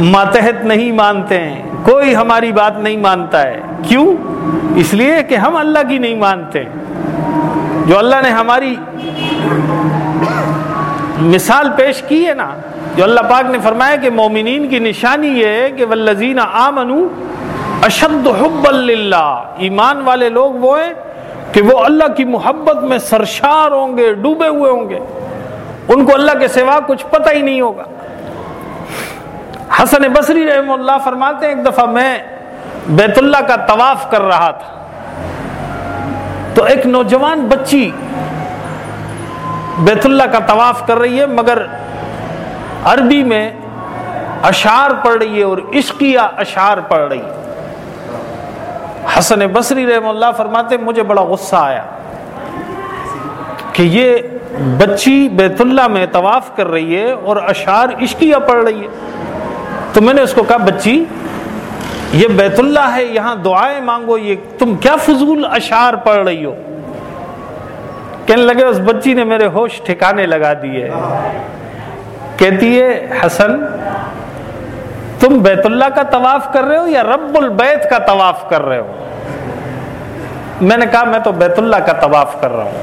ماتحت نہیں مانتے ہیں۔ کوئی ہماری بات نہیں مانتا ہے۔ کیوں؟ اس لیے کہ ہم اللہ کی نہیں مانتے۔ جو اللہ نے ہماری مثال پیش کی ہے نا، جو اللہ پاک نے فرمایا کہ مومنین کی نشانی یہ ہے کہ ولزین آمنو اشد حب اللہ ایمان والے لوگ وہ ہیں کہ وہ اللہ کی محبت میں سرشار ہوں گے، ڈوبے ہوئے ہوں گے۔ ان کو اللہ کے سوا کچھ پتہ ہی نہیں ہوگا۔ حسن بصری رحم اللہ فرماتے ہیں، ایک دفعہ میں بیت اللہ کا طواف کر رہا تھا۔ تو ایک نوجوان بچی بیت اللہ کا طواف کر رہی ہے، مگر عربی میں اشعار پڑھ رہی ہے اور عشقیہ اشعار پڑھ رہی ہے۔ حسن بصری رحم اللہ فرماتے مجھے بڑا غصہ آیا کہ یہ بچی بیت اللہ میں طواف کر رہی ہے اور اشعار عشقیہ پڑھ رہی ہے۔ تو میں نے اس کو کہا، بچی، یہ بیت اللہ ہے، یہاں دعائیں مانگو، یہ تم کیا فضول اشعار پڑھ رہی ہو؟ کہنے لگے، اس بچی نے میرے ہوش ٹھکانے لگا دیے۔ کہتی ہے، حسن، تم بیت اللہ کا طواف کر رہے ہو یا رب البیت کا طواف کر رہے ہو؟ میں نے کہا، میں تو بیت اللہ کا طواف کر رہا ہوں۔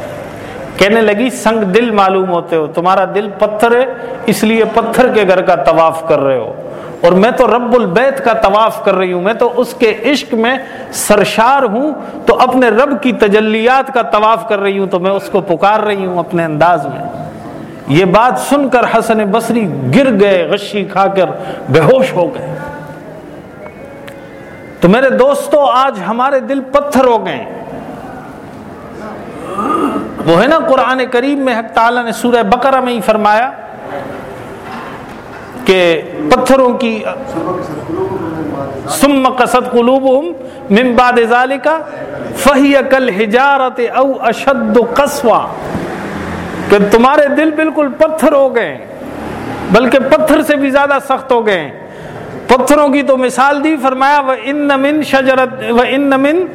کہنے لگی، سنگ دل معلوم ہوتے ہو، تمہارا دل پتھر ہے، اس لیے پتھر کے گھر کا طواف کر رہے ہو۔ اور میں تو رب البیت کا طواف کر رہی ہوں، میں تو اس کے عشق میں سرشار ہوں، تو اپنے رب کی تجلیات کا طواف کر رہی ہوں، تو میں اس کو پکار رہی ہوں اپنے انداز میں۔ یہ بات سن کر حسن بصری گر گئے، غشی کھا کر بے ہوش ہو گئے۔ تو میرے دوستو، آج ہمارے دل پتھر ہو گئے۔ وہ ہے نا قرآن کریم میں حق تعالیٰ نے سورہ بقرہ میں ہی فرمایا کہ پتھروں کی سم قصد قلوب من بعد ذالک فہی کل ہجارت او اشد قصوا کہ تمہارے دل بالکل پتھر ہو گئے بلکہ پتھر سے بھی زیادہ سخت ہو گئے پتھروں کی تو مثال دی فرمایا وہ ان من شجرت و ان من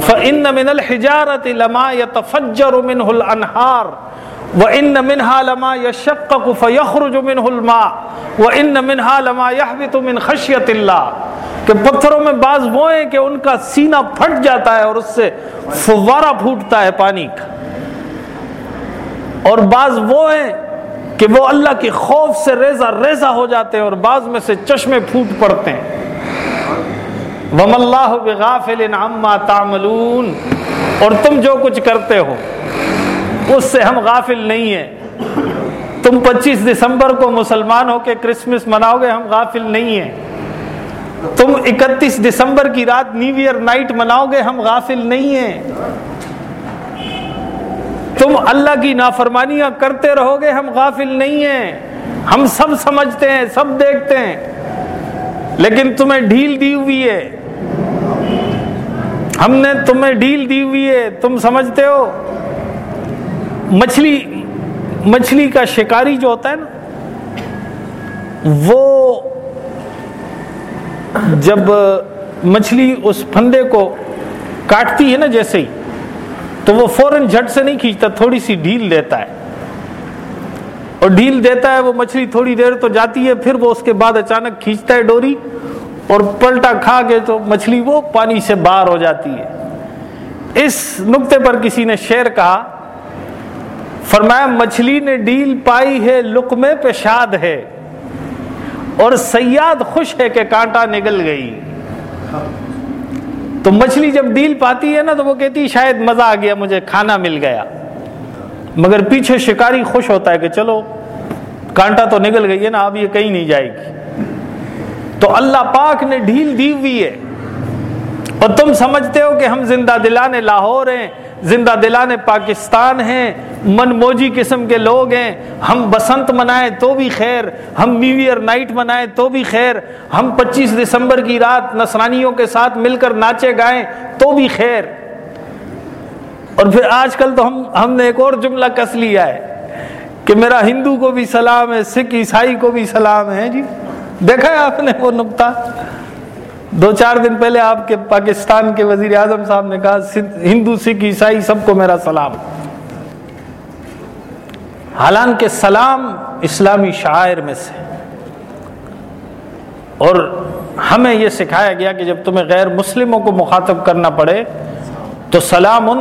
فإن من الحجارة لما يتفجر منه الأنهار وإن منها لما يشقق فيخرج منه الماء وإن منها لما يحبط من خشية الله کہ پتھروں میں بعض وہ ہیں کہ ان کا سینہ پھٹ جاتا ہے اور اس سے فوارہ پھوٹتا ہے پانی کا اور بعض وہ ہیں کہ وہ اللہ کے خوف سے ریزہ ریزہ ہو جاتے ہیں اور بعض میں سے چشمے پھوٹ پڑتے ہیں وم اللہ بغافل عما تعملون۔ اور تم جو کچھ کرتے ہو، اس سے ہم غافل نہیں ہیں۔ تم پچیس دسمبر کو مسلمان ہو کے کرسمس مناؤ گے، ہم غافل نہیں ہیں۔ تم اکتیس دسمبر کی رات نیو ایئر نائٹ مناؤ گے، ہم غافل نہیں ہیں۔ تم اللہ کی نافرمانیاں کرتے رہو گے، ہم غافل نہیں ہیں۔ ہم سب سمجھتے ہیں، سب دیکھتے ہیں۔ لیکن تمہیں ڈھیل دی ہوئی ہے۔ ہم نے تمہیں ڈیل دی ہوئی ہے، تم سمجھتے ہو؟ مچھلی مچھلی کا شکاری جو ہوتا ہے نا، وہ جب مچھلی اس پھندے کو کاٹتی ہے نا جیسے ہی، تو وہ فوراً جھٹ سے نہیں کھینچتا، تھوڑی سی ڈھیل دیتا ہے۔ اور ڈھیل دیتا ہے، وہ مچھلی تھوڑی دیر تو جاتی ہے، پھر وہ اس کے بعد اچانک کھینچتا ہے ڈوری۔ اور پلٹا کھا کے تو مچھلی وہ پانی سے باہر ہو جاتی ہے۔ اس نقطے پر کسی نے شعر کہا، فرمایا، مچھلی نے ڈیل پائی ہے، لقمے پہ شاد ہے۔ اور سیاد خوش ہے کہ کانٹا نگل گئی۔ تو مچھلی جب ڈیل پاتی ہے نا، تو وہ کہتی، شاید مزہ آ گیا، مجھے کھانا مل گیا۔ مگر پیچھے شکاری خوش ہوتا ہے کہ چلو، کانٹا تو نگل گئی ہے نا، اب یہ کہیں نہیں جائے گی۔ تو اللہ پاک نے ڈھیل دی ہوئی ہے۔ اور تم سمجھتے ہو کہ ہم زندہ دلان لاہور ہیں، زندہ دلان پاکستان ہیں، من موجی قسم کے لوگ ہیں۔ ہم بسنت منائیں تو بھی خیر، ہم نیو ایئر نائٹ منائیں تو بھی خیر۔ ہم پچیس دسمبر کی رات نصرانیوں کے ساتھ مل کر ناچے گائیں تو بھی خیر۔ اور پھر آج کل تو ہم ہم نے ایک اور جملہ کس لیا ہے کہ میرا ہندو کو بھی سلام ہے، سکھ عیسائی کو بھی سلام ہے جی۔ دیکھا ہے آپ نے وہ نقطہ؟ دو چار دن پہلے آپ کے پاکستان کے وزیر اعظم صاحب نے کہا ہندو، سکھ، عیسائی سب کو میرا سلام. حالانکہ سلام اسلامی شاعر میں سے۔ اور ہمیں یہ سکھایا گیا کہ جب تمہیں غیر مسلموں کو مخاطب کرنا پڑے تو سلام ان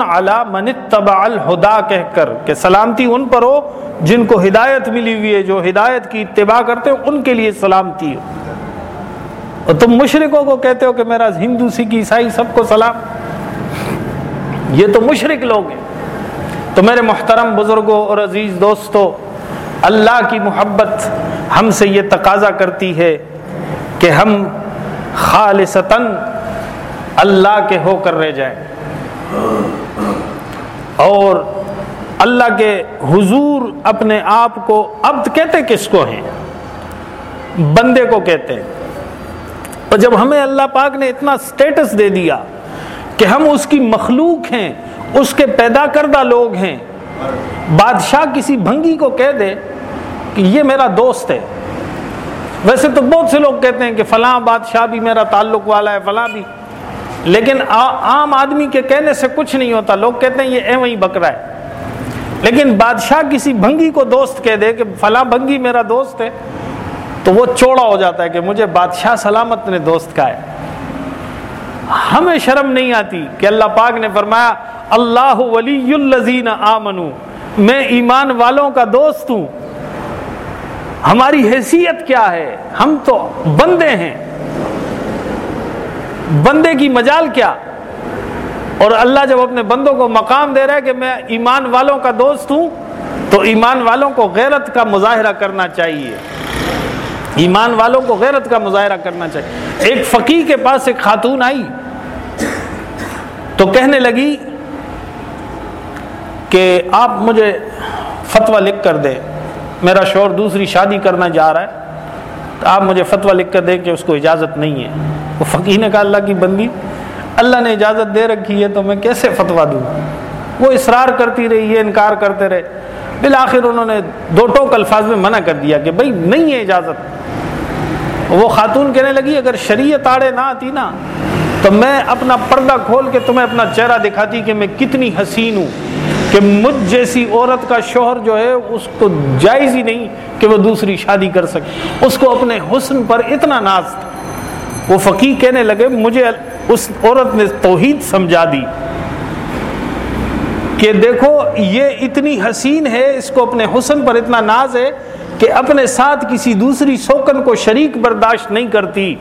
من تبا الہدا کہہ کر کہ سلامتی ان پر ہو جن کو ہدایت ملی ہوئی ہے، جو ہدایت کی اتباع کرتے ہو ان کے لیے سلامتی ہو۔ اور تم مشرقوں کو کہتے ہو کہ میرا ہندو، سکھ، عیسائی سب کو سلام۔ یہ تو مشرق لوگ ہیں۔ تو میرے محترم بزرگوں اور عزیز دوستوں، اللہ کی محبت ہم سے یہ تقاضا کرتی ہے کہ ہم خالصتاً اللہ کے ہو کر رہ جائیں۔ اور اللہ کے حضور اپنے آپ کو عبد کہتے کس کو ہیں؟ بندے کو کہتے ہیں۔ اور جب ہمیں اللہ پاک نے اتنا سٹیٹس دے دیا کہ ہم اس کی مخلوق ہیں، اس کے پیدا کردہ لوگ ہیں، بادشاہ کسی بھنگی کو کہہ دے کہ یہ میرا دوست ہے۔ ویسے تو بہت سے لوگ کہتے ہیں کہ فلاں بادشاہ بھی میرا تعلق والا ہے، فلاں بھی۔ لیکن عام آدمی کے کہنے سے کچھ نہیں ہوتا، لوگ کہتے ہیں یہ اے وہیں بکرا ہے۔ لیکن بادشاہ کسی بھنگی کو دوست کہہ دے کہ فلاں بھنگی میرا دوست ہے، تو وہ چوڑا ہو جاتا ہے کہ مجھے بادشاہ سلامت نے دوست کہا ہے۔ ہمیں شرم نہیں آتی کہ اللہ پاک نے فرمایا، اللہ ولی الزین آمنو، میں ایمان والوں کا دوست ہوں۔ ہماری حیثیت کیا ہے؟ ہم تو بندے ہیں۔ بندے کی مجال کیا؟ اور اللہ جب اپنے بندوں کو مقام دے رہا ہے کہ میں ایمان والوں کا دوست ہوں، تو ایمان والوں کو غیرت کا مظاہرہ کرنا چاہیے۔ ایمان والوں کو غیرت کا مظاہرہ کرنا چاہیے۔ ایک فقی کے پاس ایک خاتون آئی، تو کہنے لگی کہ آپ مجھے فتویٰ لکھ کر دیں، میرا شور دوسری شادی کرنا جا رہا ہے۔ تو آپ مجھے فتویٰ لکھ کر دیں کہ اس کو اجازت نہیں ہے۔ وہ فقیر نے کہا اللہ کی بندی، اللہ نے اجازت دے رکھی ہے تو میں کیسے فتویٰ دوں؟ وہ اصرار کرتی رہی ہے انکار کرتے رہے۔ بالآخر انہوں نے دو ٹوک الفاظ میں منع کر دیا کہ بھائی نہیں ہے اجازت۔ وہ خاتون کہنے لگی، اگر شریعت آڑے نہ آتی نا، تو میں اپنا پردہ کھول کے تمہیں اپنا چہرہ دکھاتی کہ میں کتنی حسین ہوں۔ کہ مجھ جیسی عورت کا شوہر جو ہے اس کو جائز ہی نہیں کہ وہ دوسری شادی کر سکے۔ اس کو اپنے حسن پر اتنا ناز تھا۔ وہ فقیر کہنے لگے، مجھے اس عورت نے توحید سمجھا دی کہ دیکھو، یہ اتنی حسین ہے، اس کو اپنے حسن پر اتنا ناز ہے کہ اپنے ساتھ کسی دوسری سوکن کو شریک برداشت نہیں کرتی،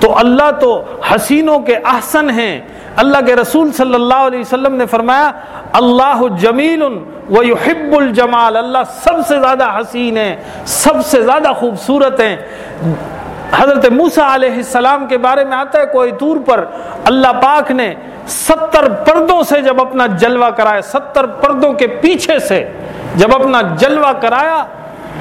تو اللہ تو حسینوں کے احسن ہیں۔ اللہ کے رسول صلی اللہ علیہ وسلم نے فرمایا، اللہ جمیل و یحب الجمال، اللہ سب سے زیادہ حسین ہے سب سے زیادہ خوبصورت ہیں۔ حضرت موسا علیہ السلام کے بارے میں آتا ہے کوئی طور پر، اللہ پاک نے ستر پردوں سے جب اپنا جلوہ کرایا، ستر پردوں کے پیچھے سے جب اپنا جلوہ کرایا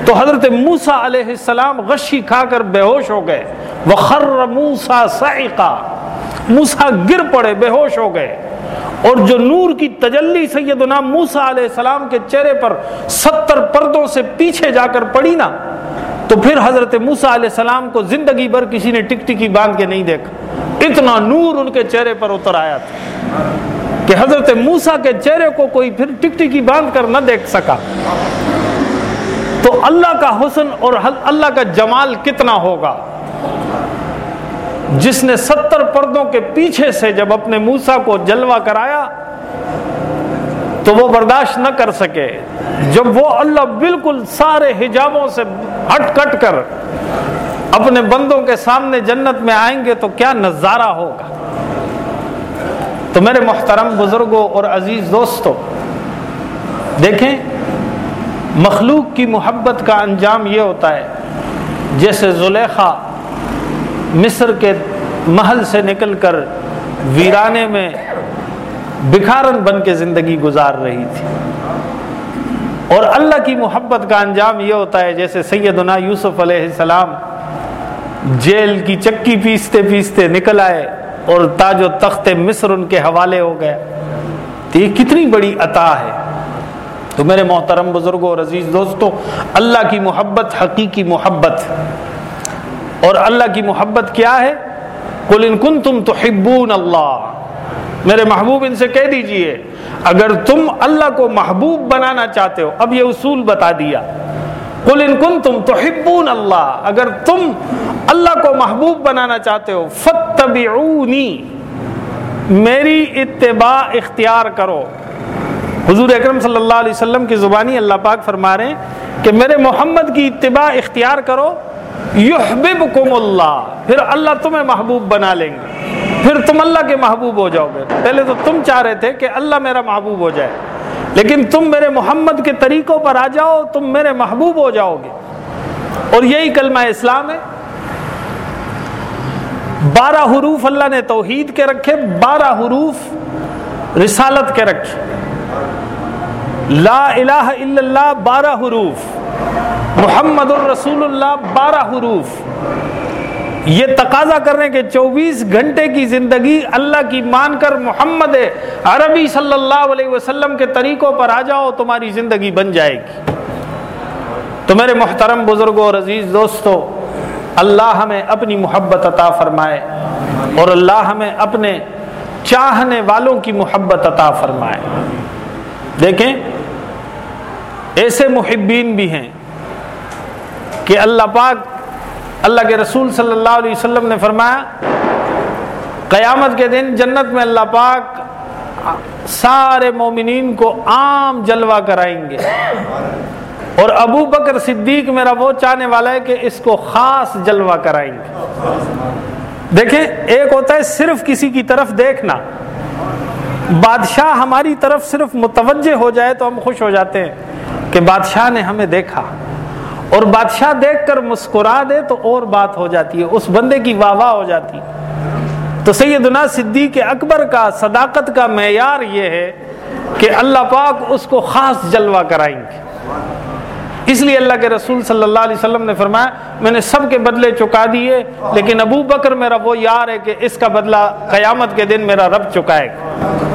تو حضرت موسا علیہ السلام غشی کھا کر بے ہوش ہو گئے۔ وخر موسا سائقہ موسا گر پڑے، بے ہوش ہو گئے۔ اور جو نور کی تجلی سیدنا موسا علیہ السلام کے چہرے پر ستر پردوں سے پیچھے جا کر پڑی نا، تو پھر حضرت موسا علیہ السلام کو زندگی بھر کسی نے ٹک ٹکی باندھ کے نہیں دیکھا۔ اتنا نور ان کے چہرے پر اتر آیا تھا کہ حضرت موسا کے چہرے کو کوئی پھر ٹک ٹکی باندھ کر نہ دیکھ سکا۔ تو اللہ کا حسن اور اللہ کا جمال کتنا ہوگا؟ جس نے ستر پردوں کے پیچھے سے جب اپنے موسا کو جلوہ کرایا، تو وہ برداشت نہ کر سکے۔ جب وہ اللہ بالکل سارے حجابوں سے ہٹ کٹ کر اپنے بندوں کے سامنے جنت میں آئیں گے، تو کیا نظارہ ہوگا؟ تو میرے محترم بزرگوں اور عزیز دوستوں، دیکھیں مخلوق کی محبت کا انجام یہ ہوتا ہے، جیسے زلیخا مصر کے محل سے نکل کر ویرانے میں بکھارن بن کے زندگی گزار رہی تھی۔ اور اللہ کی محبت کا انجام یہ ہوتا ہے، جیسے سیدنا یوسف علیہ السلام جیل کی چکی پیستے پیستے نکل آئے اور تاج و تخت مصر ان کے حوالے ہو گئے۔ تو یہ کتنی بڑی عطا ہے۔ تو میرے محترم بزرگوں اور عزیز دوستوں، اللہ کی محبت حقیقی محبت اور اللہ کی محبت کیا ہے؟ کل ان کن تم تو اللہ۔ میرے محبوب ان سے کہہ دیجیے، اگر تم اللہ کو محبوب بنانا چاہتے ہو، اب یہ اصول بتا دیا۔ کل ان کن تم تو اللہ۔ اگر تم اللہ کو محبوب بنانا چاہتے ہو فتبعونی میری اتباع اختیار کرو۔ حضور اکرم صلی اللہ علیہ وسلم کی زبانی اللہ پاک فرما رہے ہیں کہ میرے محمد کی اتباع اختیار کرو، یحببکم اللہ، پھر اللہ تمہیں محبوب بنا لیں گے۔ پھر تم اللہ کے محبوب ہو جاؤ گے۔ پہلے تو تم چاہ رہے تھے کہ اللہ میرا محبوب ہو جائے، لیکن تم میرے محمد کے طریقوں پر آ جاؤ، تم میرے محبوب ہو جاؤ گے۔ اور یہی کلمہ اسلام ہے۔ بارہ حروف اللہ نے توحید کے رکھے، بارہ حروف رسالت کے رکھے۔ لا الہ الا اللہ بارہ حروف، محمد الرسول اللہ بارہ حروف۔ یہ تقاضا کرنے کے چوبیس گھنٹے کی زندگی اللہ کی مان کر محمد عربی صلی اللہ علیہ وسلم کے طریقوں پر آ جاؤ، تمہاری زندگی بن جائے گی۔ تو میرے محترم بزرگوں اور عزیز دوستو اللہ ہمیں اپنی محبت عطا فرمائے اور اللہ ہمیں اپنے چاہنے والوں کی محبت عطا فرمائے۔ دیکھیں، ایسے محبین بھی ہیں کہ اللہ پاک، اللہ کے رسول صلی اللہ علیہ وسلم نے فرمایا، قیامت کے دن جنت میں اللہ پاک سارے مومنین کو عام جلوہ کرائیں گے۔ اور ابو بکر صدیق میرا وہ چاہنے والا ہے کہ اس کو خاص جلوہ کرائیں گے۔ دیکھیں، ایک ہوتا ہے صرف کسی کی طرف دیکھنا۔ بادشاہ ہماری طرف صرف متوجہ ہو جائے تو ہم خوش ہو جاتے ہیں کہ بادشاہ نے ہمیں دیکھا اور بادشاہ دیکھ کر مسکرا دے تو اور بات ہو جاتی ہے، اس بندے کی واہ واہ ہو جاتی تو سیدنا صدیق اکبر کا صداقت کا معیار یہ ہے کہ اللہ پاک اس کو خاص جلوہ کرائیں گے۔ اس لیے اللہ کے رسول صلی اللہ علیہ وسلم نے فرمایا، میں نے سب کے بدلے چکا دیے، لیکن ابو بکر میرا وہ یار ہے کہ اس کا بدلہ قیامت کے دن میرا رب چکائے گا۔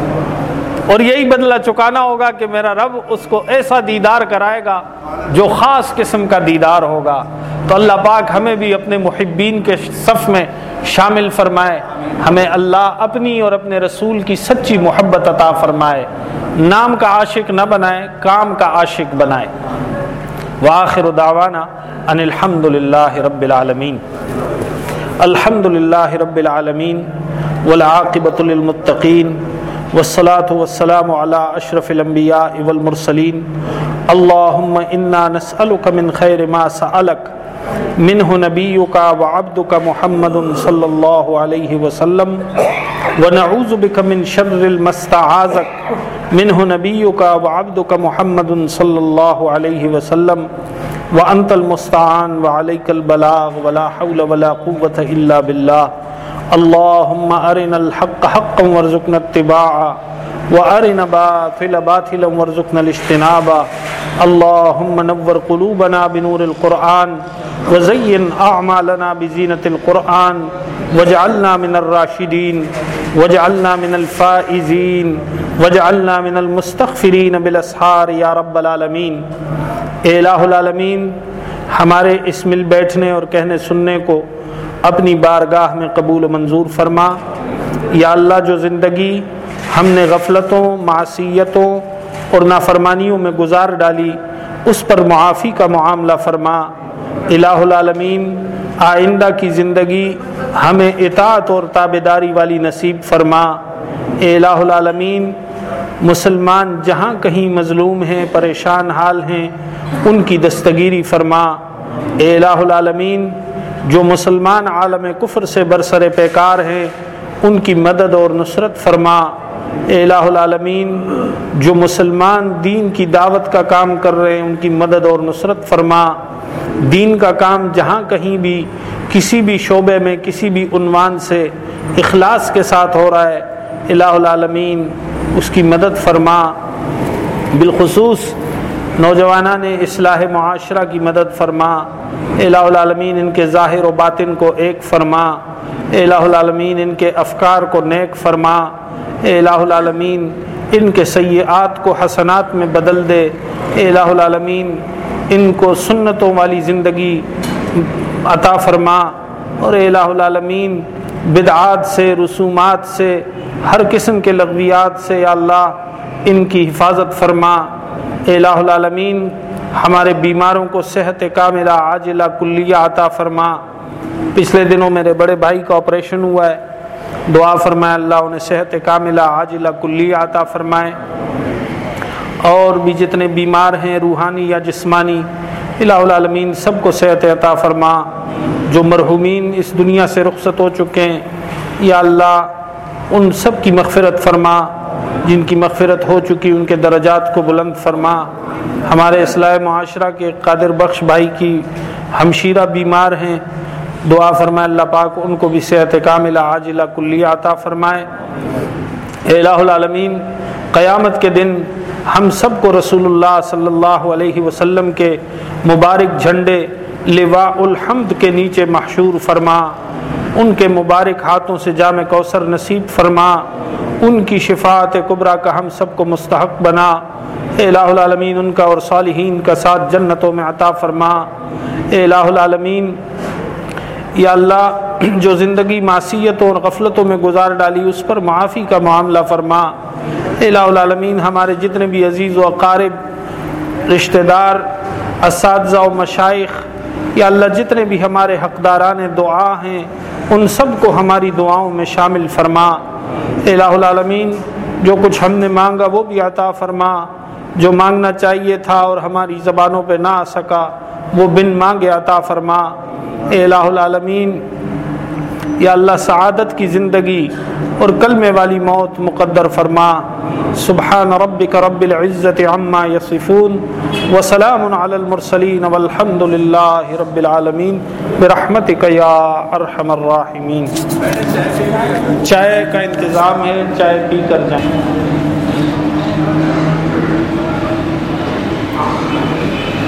اور یہی بدلہ چکانا ہوگا کہ میرا رب اس کو ایسا دیدار کرائے گا جو خاص قسم کا دیدار ہوگا۔ تو اللہ پاک ہمیں بھی اپنے محبین کے صف میں شامل فرمائے۔ ہمیں اللہ اپنی اور اپنے رسول کی سچی محبت عطا فرمائے۔ نام کا عاشق نہ بنائے، کام کا عاشق بنائے۔ وآخر دعوانا ان الحمد للہ رب العالمین۔ الحمد للہ رب العالمین۔ والعاقبۃ للمتقین۔ والصلاة والسلام على اشرف الانبیاء والمرسلین اللہم انا نسألک من خیر ما سألک منہ نبیک وعبدک محمد صلی اللہ علیہ وسلم. ونعوذ بک من شر المستعاذک منہ نبیک وعبدک محمد صلی اللہ علیہ وسلم. وانت المستعان وعلیک البلاغ، ولا حول ولا قوة الا باللہ اللہم ارنا الحق حقا ورزقنا اتباعا وارنا باطل باطلا ورزقنا الاجتنابا. اللهم نور قلوبنا بنور القرآن وزين أعمالنا بزينة القرآن وجعلنا من الراشدين وجعلنا من الفائزين وجعلنا من المستغفرين بالاسحار یا رب العالمین. اے الہ العالمین، ہمارے اس مل بیٹھنے اور کہنے سننے کو اپنی بارگاہ میں قبول و منظور فرما۔ یا اللہ، جو زندگی ہم نے غفلتوں، معصیتوں اور نافرمانیوں میں گزار ڈالی، اس پر معافی کا معاملہ فرما۔ الہ العالمین، آئندہ کی زندگی ہمیں اطاعت اور تابے داری والی نصیب فرما۔ اے الہ العالمین، مسلمان جہاں کہیں مظلوم ہیں، پریشان حال ہیں، ان کی دستگیری فرما۔ اے الہ العالمین جو مسلمان عالم کفر سے برسر پیکار ہیں، ان کی مدد اور نصرت فرما الہ العالمین، جو مسلمان دین کی دعوت کا کام کر رہے ہیں، ان کی مدد اور نصرت فرما۔ دین کا کام جہاں کہیں بھی، کسی بھی شعبے میں، کسی بھی عنوان سے اخلاص کے ساتھ ہو رہا ہے۔ الہ العالمین، اس کی مدد فرما۔ بالخصوص نوجوانان اصلاح معاشرہ کی مدد فرما۔ الہ العالمین ان کے ظاہر و باطن کو ایک فرما۔ الہ العالمین ان کے افکار کو نیک فرما۔ اے الہ العالمین ان کے سیئات کو حسنات میں بدل دے۔ اے الہ العالمین ان کو سنتوں والی زندگی عطا فرما۔ اور اے الہ العالمین بدعات سے، رسومات سے، ہر قسم کے لغویات سے یا اللہ ان کی حفاظت فرما۔ الہ العالمین، ہمارے بیماروں کو صحت کاملہ، عاجلہ، کلیہ عطا فرما۔ پچھلے دنوں میرے بڑے بھائی کا آپریشن ہوا ہے۔ دعا فرمائے، اللہ انہیں صحت کاملہ، عاجلہ کلی عطا فرمائے۔ اور بھی جتنے بیمار ہیں، روحانی یا جسمانی، الہ العالمین، سب کو صحت عطا فرما۔ جو مرحومین اس دنیا سے رخصت ہو چکے ہیں، یا اللہ ان سب کی مغفرت فرما، جن کی مغفرت ہو چکی، ان کے درجات کو بلند فرما۔ ہمارے اصلاح معاشرہ کے قادر بخش بھائی کی ہمشیرہ بیمار ہیں۔ دعا فرمائے، اللہ پاک ان کو بھی صحت کاملہ، عاجلہ، کلیہ عطا فرمائے۔ الہ العالمین، قیامت کے دن ہم سب کو رسول اللہ صلی اللہ علیہ وسلم کے مبارک جھنڈے، لواء الحمد کے نیچے محشور فرما۔ ان کے مبارک ہاتھوں سے جامع کوثر نصیب فرما، ان کی شفاعت قبرا کا ہم سب کو مستحق بنا۔ اے الہ العالمین، ان کا اور صالحین کا ساتھ جنتوں میں عطا فرما۔ اے الہ العالمین، یا اللہ، جو زندگی، معصیتوں اور غفلتوں میں گزار ڈالی، اس پر معافی کا معاملہ فرما۔ الہ العالمین، ہمارے جتنے بھی عزیز و اقارب، رشتہ دار، اساتذہ و مشائق یا اللہ، جتنے بھی ہمارے حقداران دعا ہیں ان سب کو ہماری دعاؤں میں شامل فرما۔ الہ العالمین، جو کچھ ہم نے مانگا وہ بھی عطا فرما۔ جو مانگنا چاہیے تھا اور ہماری زبانوں پہ نہ آ سکا، وہ بن مانگے عطا فرما۔ اے الہ العالمین یا اللہ سعادت کی زندگی اور کلمے والی موت مقدر فرما۔ سبحان ربک رب العزت عما یصفون وسلام علی المرسلین والحمد للہ رب العالمین۔ برحمتک یا ارحم الراحمین۔ چائے کا انتظام ہے، چائے پی کر جائیں۔